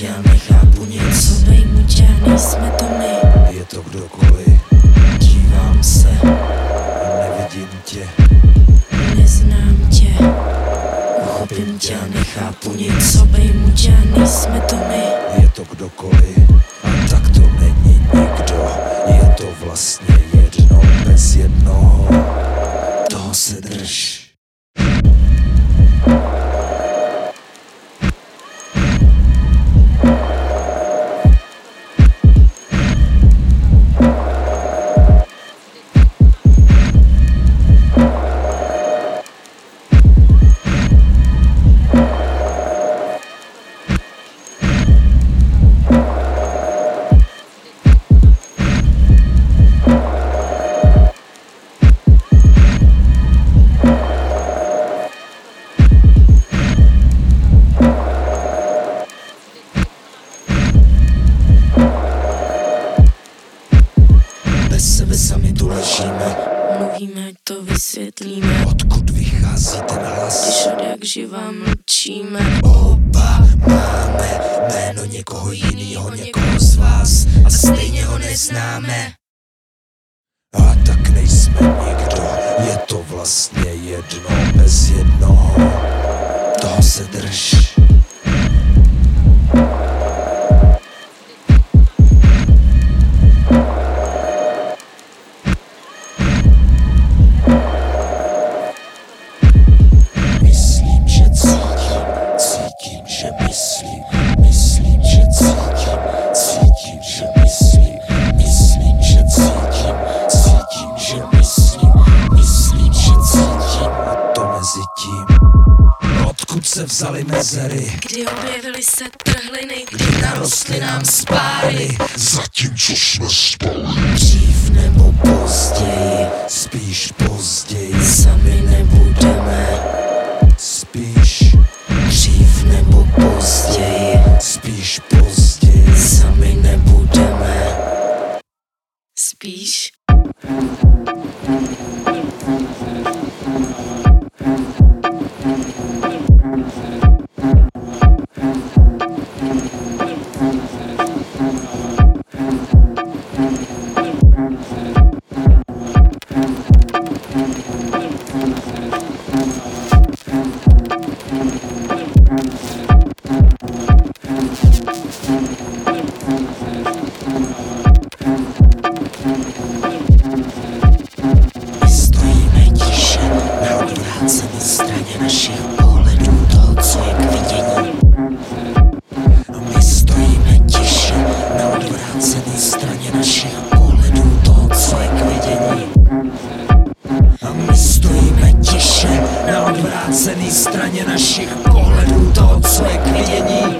tě a nechápu nic. Sobej mu tě, nejsme to my. Je to kdokoliv. Dívám se. A nevidím tě. Neznám tě. Uchopím tě a nechápu nic. Sobej mu tě, nejsme to my. Je to kdokoliv Bez sebe sami tu ležíme Mluvíme, ať to vysvětlíme Odkud vychází ten hlas Když od jak živá mlčíme Oba máme jméno někoho jinýho, někoho z vás a stejně ho neznáme. A tak nejsme nikdo, je to vlastně jedno bez jednoho. Toho se drž. Se vzaly mezery, Kdy objevily se trhliny kdy narostly nám spáry, Zatímco jsme spali, dřív nebo později, spíš později, Sami nebudeme našich pohledů je k vidění. A my stojíme tiše na odvrácené straně našich pohledů je k vidění.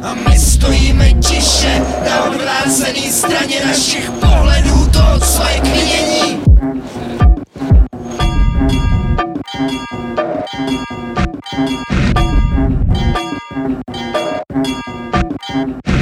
A my stojíme tiše na odvrácené straně našich pohledů je k vidění. Thank